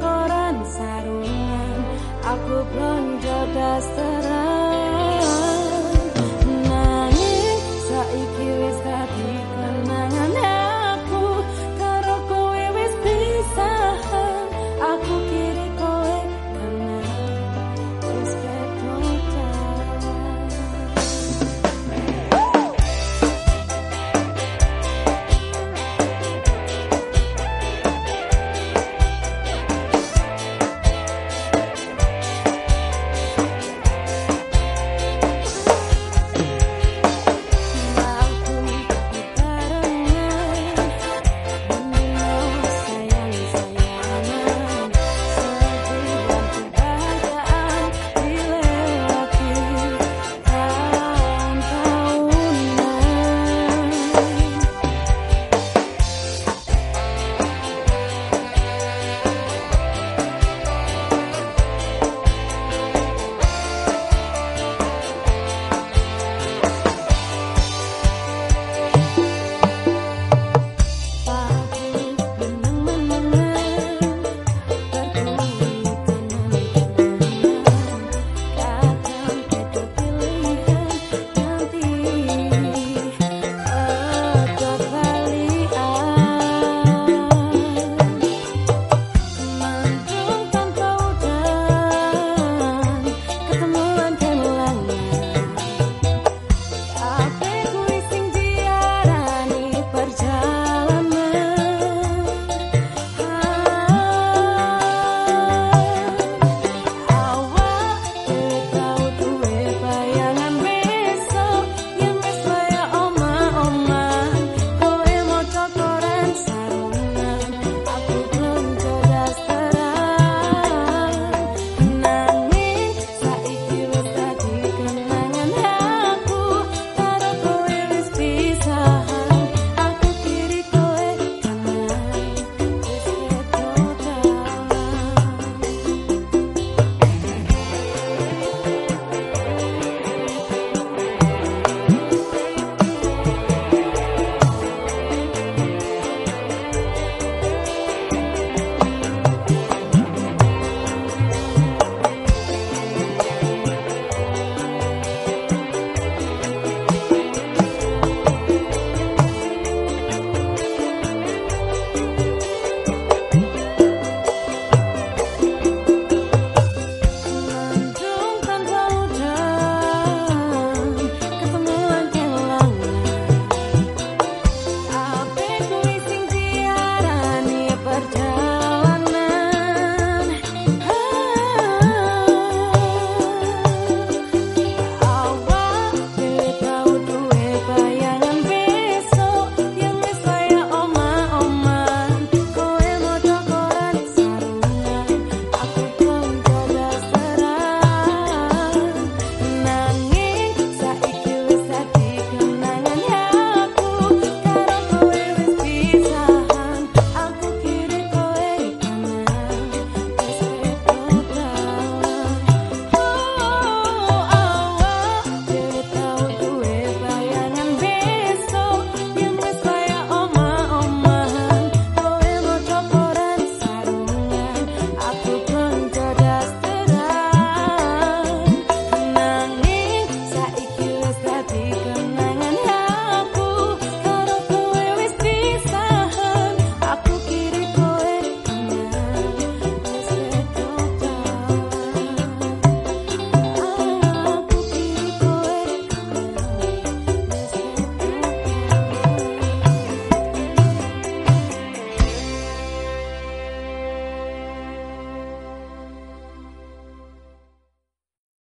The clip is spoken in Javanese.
koran sarungan aku blonjo dasteran nangis saiki wis